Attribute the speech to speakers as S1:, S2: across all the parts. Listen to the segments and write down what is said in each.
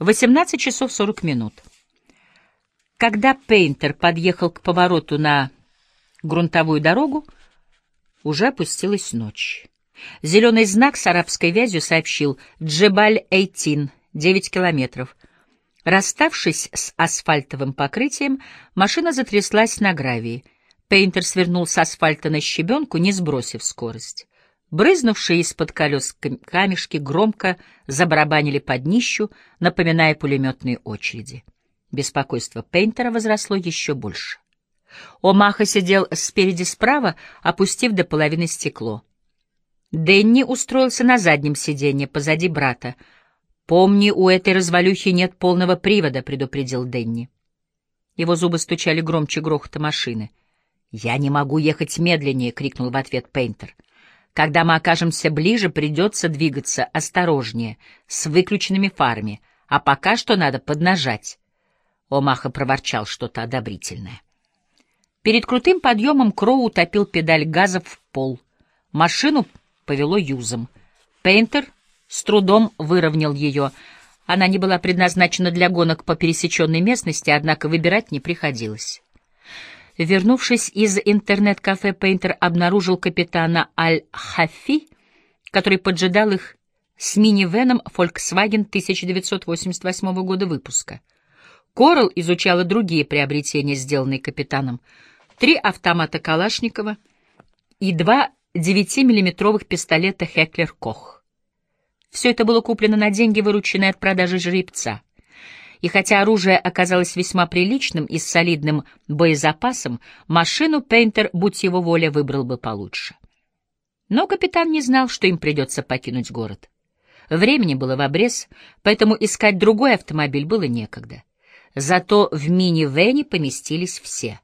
S1: 18 часов 40 минут. Когда Пейнтер подъехал к повороту на грунтовую дорогу, уже опустилась ночь. Зеленый знак с арабской вязью сообщил «Джебаль-Эйтин», 9 километров. Расставшись с асфальтовым покрытием, машина затряслась на гравии. Пейнтер свернул с асфальта на щебенку, не сбросив скорость. Брызнувшие из-под колес камешки громко забарабанили под днищу, напоминая пулеметные очереди. Беспокойство Пейнтера возросло еще больше. Омаха сидел спереди справа, опустив до половины стекло. Дэнни устроился на заднем сиденье, позади брата. «Помни, у этой развалюхи нет полного привода», — предупредил Дэнни. Его зубы стучали громче грохота машины. «Я не могу ехать медленнее», — крикнул в ответ Пейнтер. «Когда мы окажемся ближе, придется двигаться осторожнее, с выключенными фарами, а пока что надо поднажать». Омаха проворчал что-то одобрительное. Перед крутым подъемом Кроу утопил педаль газа в пол. Машину повело юзом. Пейнтер с трудом выровнял ее. Она не была предназначена для гонок по пересеченной местности, однако выбирать не приходилось. Вернувшись из интернет-кафе, Пейнтер обнаружил капитана Аль-Хафи, который поджидал их с минивеном Volkswagen 1988 года выпуска. Корал изучала другие приобретения, сделанные капитаном. Три автомата Калашникова и два 9-миллиметровых пистолета Хеклер Кох. Все это было куплено на деньги, вырученные от продажи жеребца. И хотя оружие оказалось весьма приличным и с солидным боезапасом, машину Пейнтер, будь его воля, выбрал бы получше. Но капитан не знал, что им придется покинуть город. Времени было в обрез, поэтому искать другой автомобиль было некогда. Зато в мини-вене поместились все.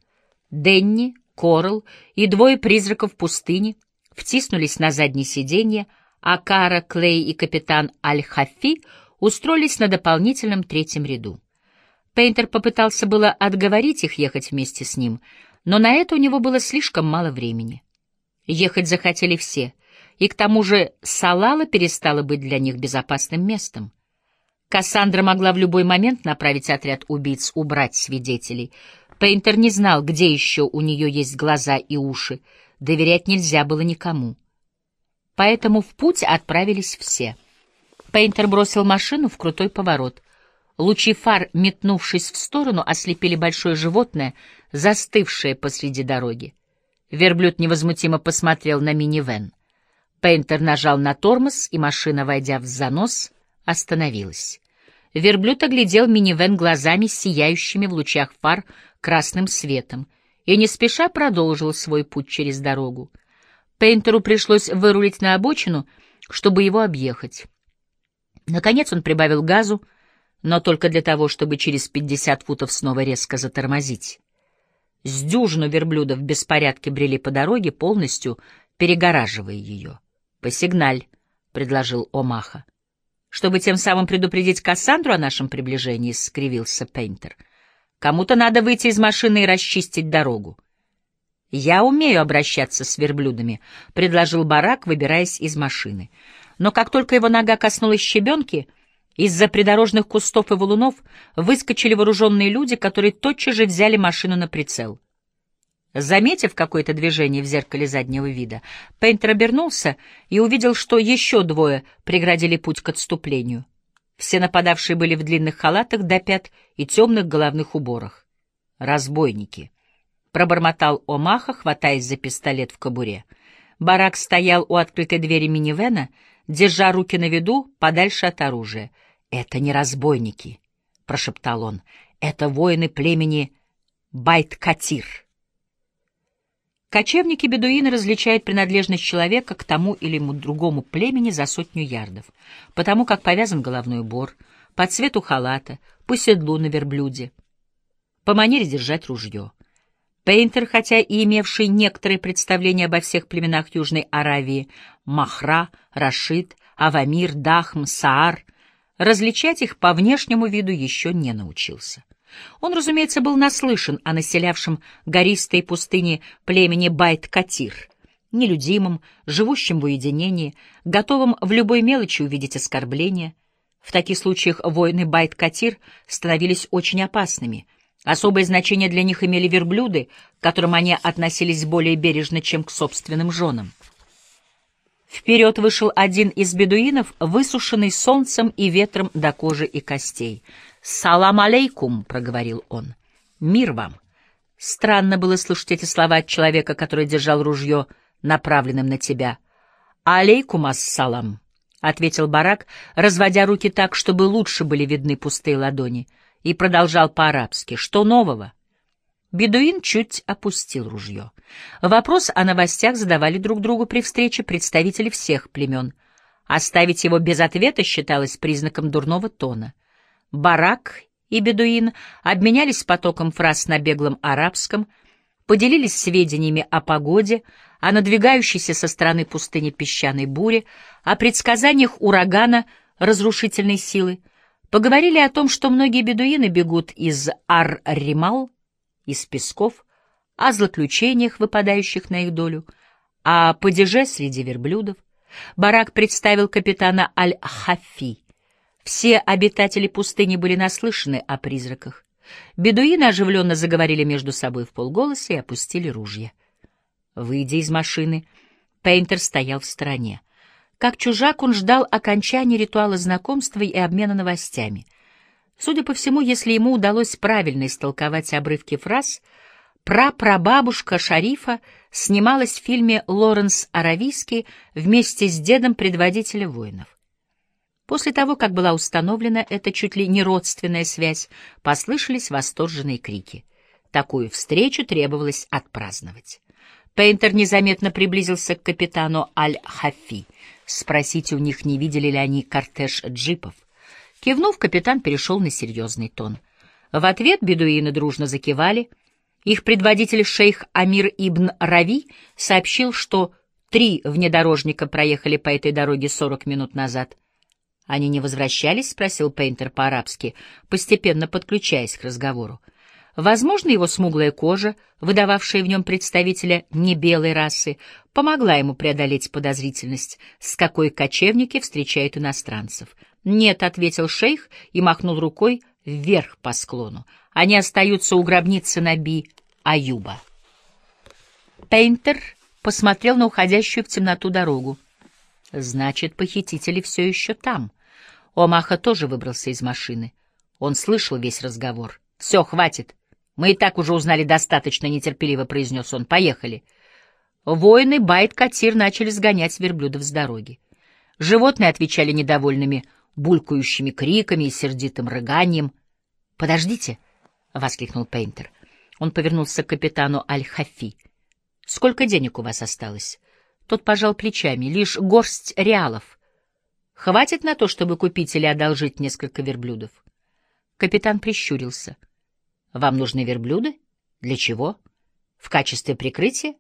S1: Денни, Корал и двое призраков пустыни втиснулись на заднее сиденье, а Кара, Клей и капитан Аль-Хафи устроились на дополнительном третьем ряду. Пейнтер попытался было отговорить их ехать вместе с ним, но на это у него было слишком мало времени. Ехать захотели все, и к тому же Салала перестала быть для них безопасным местом. Кассандра могла в любой момент направить отряд убийц убрать свидетелей. Пейнтер не знал, где еще у нее есть глаза и уши. Доверять нельзя было никому. Поэтому в путь отправились все. Пейнтер бросил машину в крутой поворот. Лучи фар, метнувшись в сторону, ослепили большое животное, застывшее посреди дороги. Верблюд невозмутимо посмотрел на минивэн. Пейнтер нажал на тормоз, и машина, войдя в занос, остановилась. Верблюд оглядел минивэн глазами, сияющими в лучах фар красным светом, и не спеша продолжил свой путь через дорогу. Пейнтеру пришлось вырулить на обочину, чтобы его объехать. Наконец он прибавил газу, но только для того, чтобы через пятьдесят футов снова резко затормозить. С дюжину верблюдов в беспорядке брели по дороге, полностью перегораживая ее. «Посигналь», — предложил Омаха чтобы тем самым предупредить Кассандру о нашем приближении, — скривился Пейнтер. Кому-то надо выйти из машины и расчистить дорогу. «Я умею обращаться с верблюдами», — предложил Барак, выбираясь из машины. Но как только его нога коснулась щебенки, из-за придорожных кустов и валунов выскочили вооруженные люди, которые тотчас же взяли машину на прицел. Заметив какое-то движение в зеркале заднего вида, Пейнтер обернулся и увидел, что еще двое преградили путь к отступлению. Все нападавшие были в длинных халатах до пят и темных головных уборах. «Разбойники!» — пробормотал Омаха, хватаясь за пистолет в кобуре. Барак стоял у открытой двери минивэна, держа руки на виду, подальше от оружия. «Это не разбойники!» — прошептал он. «Это воины племени Байт-Катир!» Кочевники-бедуины различают принадлежность человека к тому или другому племени за сотню ярдов, потому как повязан головной убор, по цвету халата, по седлу на верблюде, по манере держать ружье. Пейнтер, хотя и имевший некоторые представления обо всех племенах Южной Аравии, Махра, Рашид, Авамир, Дахм, Саар, различать их по внешнему виду еще не научился. Он, разумеется, был наслышан о населявшем гористые пустыни племени Байт-Катир, нелюдимом, живущем в уединении, готовом в любой мелочи увидеть оскорбление. В таких случаях воины Байт-Катир становились очень опасными. Особое значение для них имели верблюды, к которым они относились более бережно, чем к собственным женам. Вперед вышел один из бедуинов, высушенный солнцем и ветром до кожи и костей. «Салам алейкум!» — проговорил он. «Мир вам!» Странно было слышать эти слова от человека, который держал ружье, направленным на тебя. «Алейкум ассалам!» — ответил Барак, разводя руки так, чтобы лучше были видны пустые ладони, и продолжал по-арабски. «Что нового?» Бедуин чуть опустил ружье. Вопрос о новостях задавали друг другу при встрече представители всех племен. Оставить его без ответа считалось признаком дурного тона. Барак и Бедуин обменялись потоком фраз на беглом арабском, поделились сведениями о погоде, о надвигающейся со стороны пустыни песчаной буре, о предсказаниях урагана разрушительной силы, поговорили о том, что многие бедуины бегут из Ар-Римал, из песков, о злоключениях, выпадающих на их долю, о падеже среди верблюдов. Барак представил капитана Аль-Хафи. Все обитатели пустыни были наслышаны о призраках. Бедуины оживленно заговорили между собой в полголоса и опустили ружья. Выйдя из машины, Пейнтер стоял в стороне. Как чужак он ждал окончания ритуала знакомства и обмена новостями — Судя по всему, если ему удалось правильно истолковать обрывки фраз, прапрабабушка Шарифа снималась в фильме «Лоренс Аравийский» вместе с дедом предводителя воинов. После того, как была установлена эта чуть ли не родственная связь, послышались восторженные крики. Такую встречу требовалось отпраздновать. Пейнтер незаметно приблизился к капитану Аль-Хафи. Спросите у них, не видели ли они кортеж джипов. Кивнув, капитан перешел на серьезный тон. В ответ бедуины дружно закивали. Их предводитель шейх Амир ибн Рави сообщил, что три внедорожника проехали по этой дороге сорок минут назад. «Они не возвращались?» — спросил Пейнтер по-арабски, постепенно подключаясь к разговору. Возможно, его смуглая кожа, выдававшая в нем представителя небелой расы, помогла ему преодолеть подозрительность, с какой кочевники встречают иностранцев. «Нет», — ответил шейх и махнул рукой вверх по склону. «Они остаются у гробницы Наби Аюба». Пейнтер посмотрел на уходящую в темноту дорогу. «Значит, похитители все еще там». Омаха тоже выбрался из машины. Он слышал весь разговор. «Все, хватит. Мы и так уже узнали достаточно», — нетерпеливо произнес он. «Поехали». Воины Байт-Катир начали сгонять верблюдов с дороги. Животные отвечали недовольными булькающими криками и сердитым рыганием. «Подождите!» — воскликнул Пейнтер. Он повернулся к капитану Аль-Хафи. «Сколько денег у вас осталось?» Тот пожал плечами. «Лишь горсть реалов. Хватит на то, чтобы купить или одолжить несколько верблюдов?» Капитан прищурился. «Вам нужны верблюды? Для чего? В качестве прикрытия?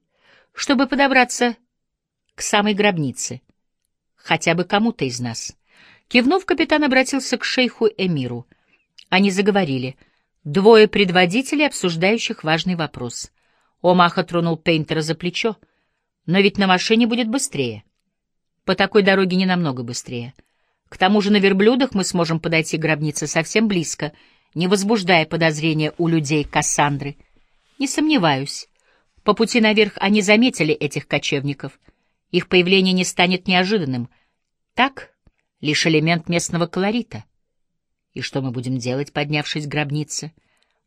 S1: Чтобы подобраться к самой гробнице. Хотя бы кому-то из нас». Кивнув, капитан обратился к шейху Эмиру. Они заговорили. Двое предводителей, обсуждающих важный вопрос. Омаха тронул Пейнтера за плечо. «Но ведь на машине будет быстрее». «По такой дороге не намного быстрее. К тому же на верблюдах мы сможем подойти к гробнице совсем близко, не возбуждая подозрения у людей Кассандры. Не сомневаюсь. По пути наверх они заметили этих кочевников. Их появление не станет неожиданным. Так лишь элемент местного колорита. И что мы будем делать, поднявшись к гробнице?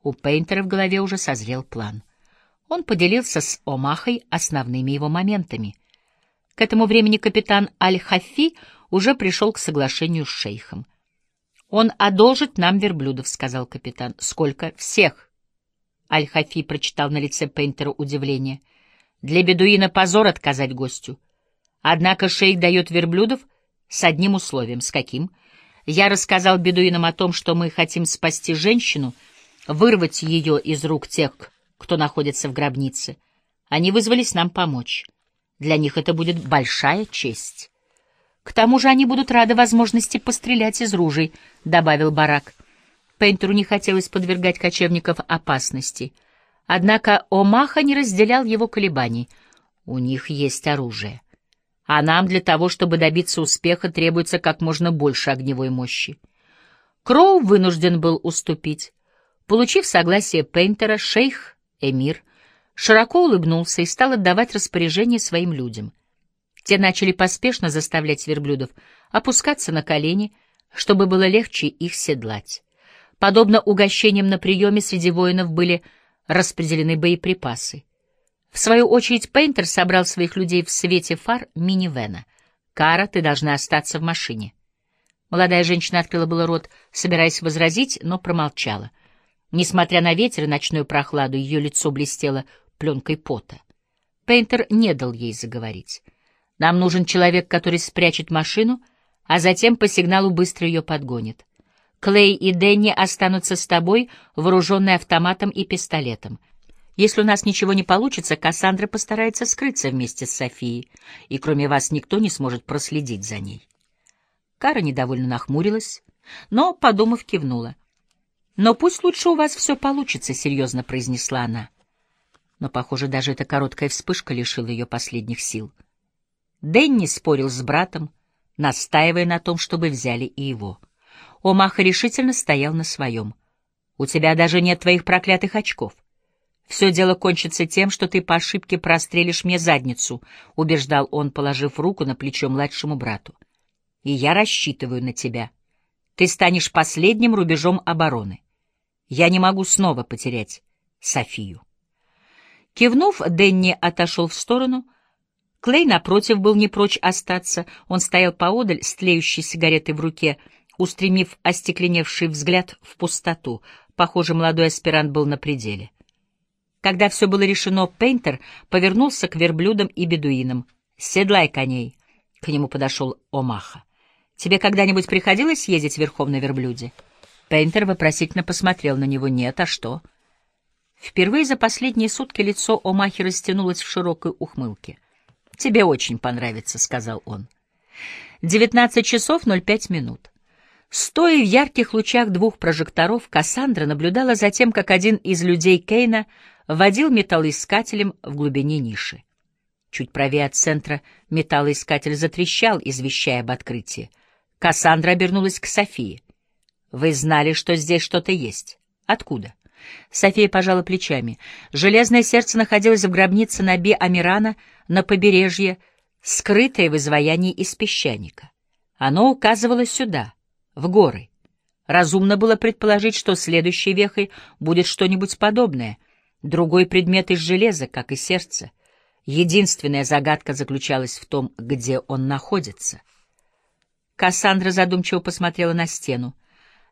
S1: У Пейнтера в голове уже созрел план. Он поделился с Омахой основными его моментами. К этому времени капитан Аль-Хафи уже пришел к соглашению с шейхом. «Он одолжит нам верблюдов», — сказал капитан. «Сколько? Всех!» Аль-Хафи прочитал на лице Пейнтера удивление. «Для бедуина позор отказать гостю. Однако шейх дает верблюдов — с одним условием. С каким? Я рассказал бедуинам о том, что мы хотим спасти женщину, вырвать ее из рук тех, кто находится в гробнице. Они вызвались нам помочь. Для них это будет большая честь. К тому же они будут рады возможности пострелять из ружей, — добавил Барак. Пейнтеру не хотелось подвергать кочевников опасности. Однако Омаха не разделял его колебаний. У них есть оружие а нам для того, чтобы добиться успеха, требуется как можно больше огневой мощи. Кроу вынужден был уступить. Получив согласие Пейнтера, шейх Эмир широко улыбнулся и стал отдавать распоряжение своим людям. Те начали поспешно заставлять верблюдов опускаться на колени, чтобы было легче их седлать. Подобно угощениям на приеме среди воинов были распределены боеприпасы. В свою очередь Пейнтер собрал своих людей в свете фар минивэна. «Кара, ты должна остаться в машине». Молодая женщина открыла было рот, собираясь возразить, но промолчала. Несмотря на ветер и ночную прохладу, ее лицо блестело пленкой пота. Пейнтер не дал ей заговорить. «Нам нужен человек, который спрячет машину, а затем по сигналу быстро ее подгонит. Клей и Дэнни останутся с тобой, вооруженные автоматом и пистолетом. Если у нас ничего не получится, Кассандра постарается скрыться вместе с Софией, и кроме вас никто не сможет проследить за ней». Кара недовольно нахмурилась, но, подумав, кивнула. «Но пусть лучше у вас все получится», — серьезно произнесла она. Но, похоже, даже эта короткая вспышка лишила ее последних сил. Дэнни спорил с братом, настаивая на том, чтобы взяли и его. Омаха решительно стоял на своем. «У тебя даже нет твоих проклятых очков. Все дело кончится тем, что ты по ошибке прострелишь мне задницу», — убеждал он, положив руку на плечо младшему брату и я рассчитываю на тебя. Ты станешь последним рубежом обороны. Я не могу снова потерять Софию. Кивнув, Денни отошел в сторону. Клей, напротив, был не прочь остаться. Он стоял поодаль с тлеющей сигаретой в руке, устремив остекленевший взгляд в пустоту. Похоже, молодой аспирант был на пределе. Когда все было решено, Пейнтер повернулся к верблюдам и бедуинам. «Седлай коней!» К нему подошел Омаха. Тебе когда-нибудь приходилось ездить верхом на верблюде? Пейнтер вопросительно посмотрел на него. Нет, а что? Впервые за последние сутки лицо Омахи растянулось в широкой ухмылке. «Тебе очень понравится», — сказал он. Девятнадцать часов ноль пять минут. Стоя в ярких лучах двух прожекторов, Кассандра наблюдала за тем, как один из людей Кейна водил металлоискателем в глубине ниши. Чуть правее от центра металлоискатель затрещал, извещая об открытии. Кассандра обернулась к Софии. «Вы знали, что здесь что-то есть. Откуда?» София пожала плечами. Железное сердце находилось в гробнице на Би Амирана на побережье, скрытое в изваянии из песчаника. Оно указывало сюда, в горы. Разумно было предположить, что следующей вехой будет что-нибудь подобное, другой предмет из железа, как и сердце. Единственная загадка заключалась в том, где он находится. Кассандра задумчиво посмотрела на стену.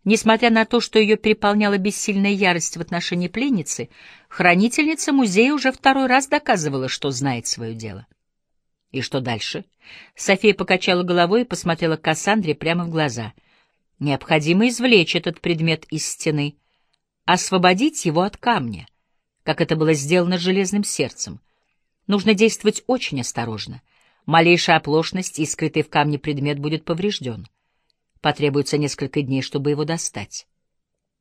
S1: Несмотря на то, что ее переполняла бессильная ярость в отношении пленницы, хранительница музея уже второй раз доказывала, что знает свое дело. И что дальше? София покачала головой и посмотрела Кассандре прямо в глаза. Необходимо извлечь этот предмет из стены, освободить его от камня, как это было сделано железным сердцем. Нужно действовать очень осторожно — Малейшая оплошность и скрытый в камне предмет будет поврежден. Потребуется несколько дней, чтобы его достать.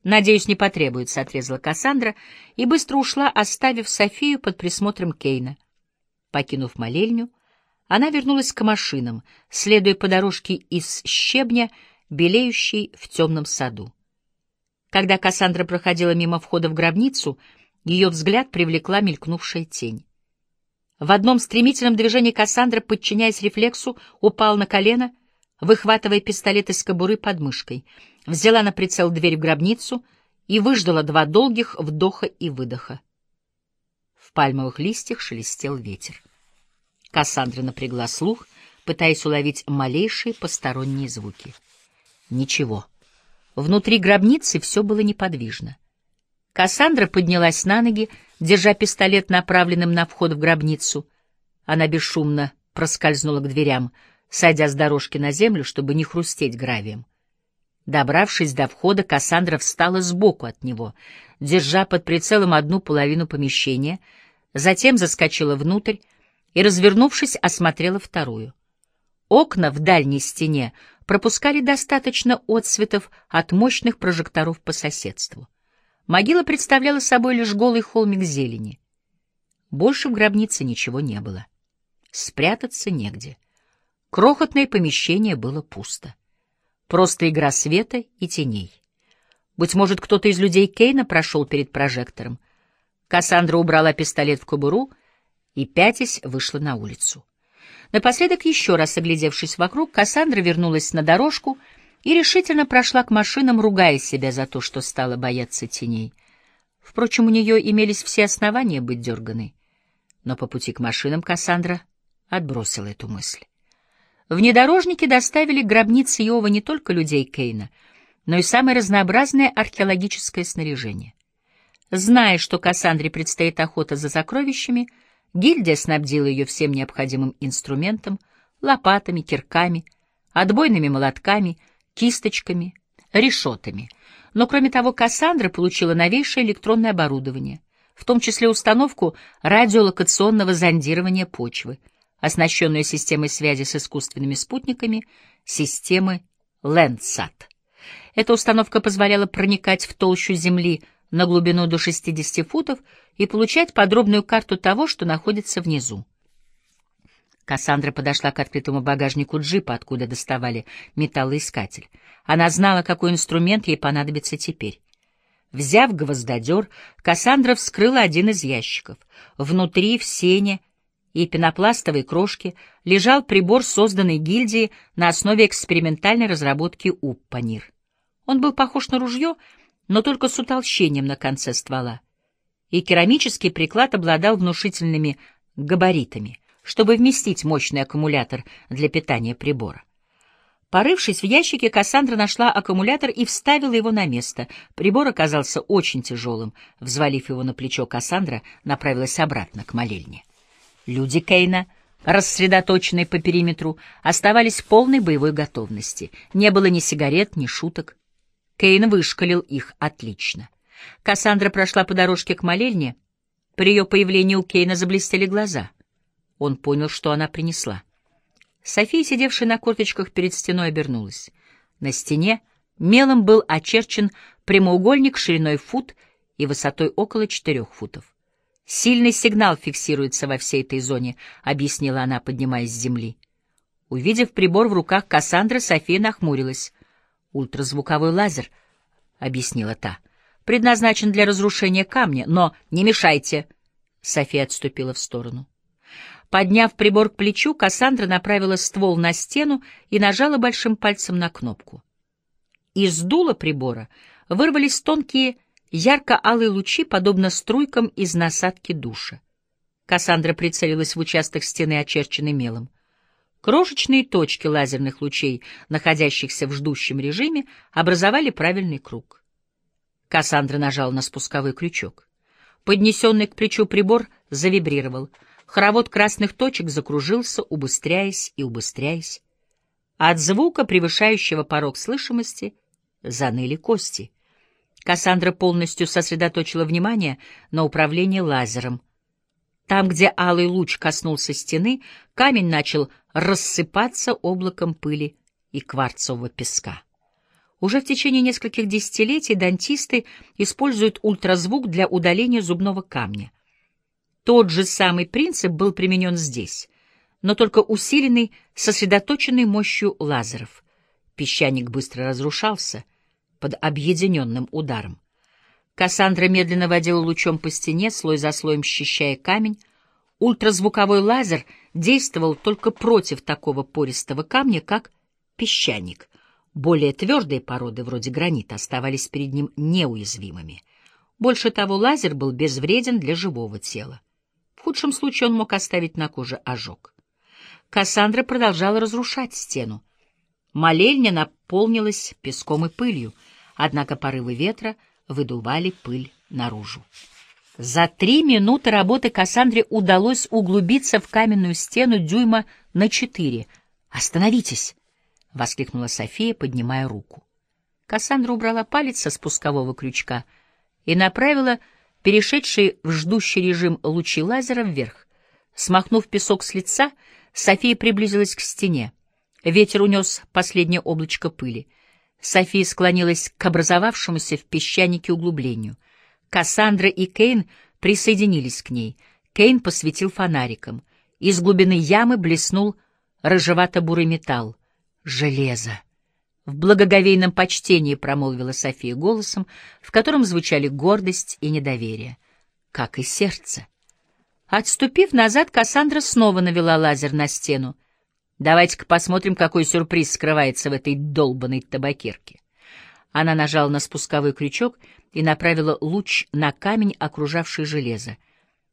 S1: «Надеюсь, не потребуется», — отрезала Кассандра и быстро ушла, оставив Софию под присмотром Кейна. Покинув молельню, она вернулась к машинам, следуя по дорожке из щебня, белеющей в темном саду. Когда Кассандра проходила мимо входа в гробницу, ее взгляд привлекла мелькнувшая тень. В одном стремительном движении Кассандра, подчиняясь рефлексу, упал на колено, выхватывая пистолет из кобуры под мышкой, взяла на прицел дверь в гробницу и выждала два долгих вдоха и выдоха. В пальмовых листьях шелестел ветер. Кассандра напрягла слух, пытаясь уловить малейшие посторонние звуки. Ничего. Внутри гробницы все было неподвижно. Кассандра поднялась на ноги, держа пистолет направленным на вход в гробницу. Она бесшумно проскользнула к дверям, сойдя с дорожки на землю, чтобы не хрустеть гравием. Добравшись до входа, Кассандра встала сбоку от него, держа под прицелом одну половину помещения, затем заскочила внутрь и, развернувшись, осмотрела вторую. Окна в дальней стене пропускали достаточно отсветов от мощных прожекторов по соседству. Могила представляла собой лишь голый холмик зелени. Больше в гробнице ничего не было. Спрятаться негде. Крохотное помещение было пусто. Просто игра света и теней. Быть может, кто-то из людей Кейна прошел перед прожектором. Кассандра убрала пистолет в кобуру и, пятясь, вышла на улицу. Напоследок, еще раз оглядевшись вокруг, Кассандра вернулась на дорожку и решительно прошла к машинам, ругая себя за то, что стала бояться теней. Впрочем, у нее имелись все основания быть дерганой. Но по пути к машинам Кассандра отбросила эту мысль. Внедорожники доставили к гробнице Иова не только людей Кейна, но и самое разнообразное археологическое снаряжение. Зная, что Кассандре предстоит охота за сокровищами, гильдия снабдила ее всем необходимым инструментом, лопатами, кирками, отбойными молотками, кисточками, решетами. Но, кроме того, Кассандра получила новейшее электронное оборудование, в том числе установку радиолокационного зондирования почвы — оснащенную системой связи с искусственными спутниками, системы Landsat. Эта установка позволяла проникать в толщу Земли на глубину до 60 футов и получать подробную карту того, что находится внизу. Кассандра подошла к открытому багажнику джипа, откуда доставали металлоискатель. Она знала, какой инструмент ей понадобится теперь. Взяв гвоздодер, Кассандра вскрыла один из ящиков. Внутри, в сене, и пенопластовой крошки лежал прибор, созданный гильдией на основе экспериментальной разработки Уппанир. Он был похож на ружье, но только с утолщением на конце ствола. И керамический приклад обладал внушительными габаритами, чтобы вместить мощный аккумулятор для питания прибора. Порывшись в ящике, Кассандра нашла аккумулятор и вставила его на место. Прибор оказался очень тяжелым. Взвалив его на плечо, Кассандра направилась обратно к молельне. Люди Кейна, рассредоточенные по периметру, оставались в полной боевой готовности. Не было ни сигарет, ни шуток. Кейн вышкалил их отлично. Кассандра прошла по дорожке к молельне. При ее появлении у Кейна заблестели глаза. Он понял, что она принесла. София, сидевшая на корточках перед стеной, обернулась. На стене мелом был очерчен прямоугольник шириной фут и высотой около четырех футов. «Сильный сигнал фиксируется во всей этой зоне», — объяснила она, поднимаясь с земли. Увидев прибор в руках Кассандры, София нахмурилась. «Ультразвуковой лазер», — объяснила та, — «предназначен для разрушения камня, но не мешайте». София отступила в сторону. Подняв прибор к плечу, Кассандра направила ствол на стену и нажала большим пальцем на кнопку. Из дула прибора вырвались тонкие Ярко-алые лучи, подобно струйкам из насадки душа. Кассандра прицелилась в участок стены, очерченный мелом. Крошечные точки лазерных лучей, находящихся в ждущем режиме, образовали правильный круг. Кассандра нажала на спусковой крючок. Поднесенный к плечу прибор завибрировал. Хоровод красных точек закружился, убыстряясь и убыстряясь. От звука, превышающего порог слышимости, заныли кости — Кассандра полностью сосредоточила внимание на управлении лазером. Там, где алый луч коснулся стены, камень начал рассыпаться облаком пыли и кварцового песка. Уже в течение нескольких десятилетий дантисты используют ультразвук для удаления зубного камня. Тот же самый принцип был применен здесь, но только усиленный, сосредоточенной мощью лазеров. Песчаник быстро разрушался — под объединенным ударом. Кассандра медленно водила лучом по стене, слой за слоем счищая камень. Ультразвуковой лазер действовал только против такого пористого камня, как песчаник. Более твердые породы, вроде гранита, оставались перед ним неуязвимыми. Больше того, лазер был безвреден для живого тела. В худшем случае он мог оставить на коже ожог. Кассандра продолжала разрушать стену. Молельня наполнилась песком и пылью, однако порывы ветра выдували пыль наружу. За три минуты работы Кассандре удалось углубиться в каменную стену дюйма на четыре. «Остановитесь!» — воскликнула София, поднимая руку. Кассандра убрала палец со спускового крючка и направила перешедший в ждущий режим лучи лазера вверх. Смахнув песок с лица, София приблизилась к стене. Ветер унес последнее облачко пыли. София склонилась к образовавшемуся в песчанике углублению. Кассандра и Кейн присоединились к ней. Кейн посветил фонариком. Из глубины ямы блеснул рыжевато-бурый металл. «Железо!» — В благоговейном почтении промолвила София голосом, в котором звучали гордость и недоверие, как и сердце. Отступив назад, Кассандра снова навела лазер на стену. «Давайте-ка посмотрим, какой сюрприз скрывается в этой долбанной табакерке». Она нажала на спусковой крючок и направила луч на камень, окружавший железо.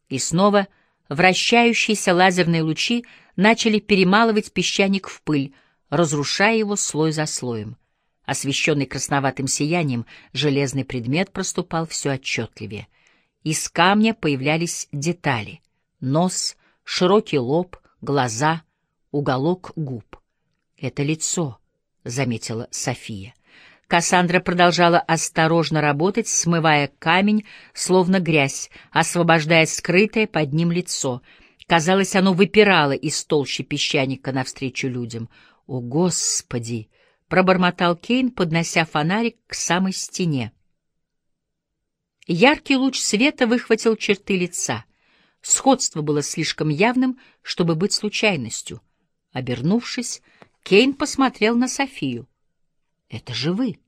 S1: И снова вращающиеся лазерные лучи начали перемалывать песчаник в пыль, разрушая его слой за слоем. Освещенный красноватым сиянием, железный предмет проступал все отчетливее. Из камня появлялись детали — нос, широкий лоб, глаза, уголок губ. «Это лицо», — заметила София. Кассандра продолжала осторожно работать, смывая камень, словно грязь, освобождая скрытое под ним лицо. Казалось, оно выпирало из толщи песчаника навстречу людям. «О, Господи!» — пробормотал Кейн, поднося фонарик к самой стене. Яркий луч света выхватил черты лица. Сходство было слишком явным, чтобы быть случайностью. Обернувшись, Кейн посмотрел на Софию. «Это же вы!»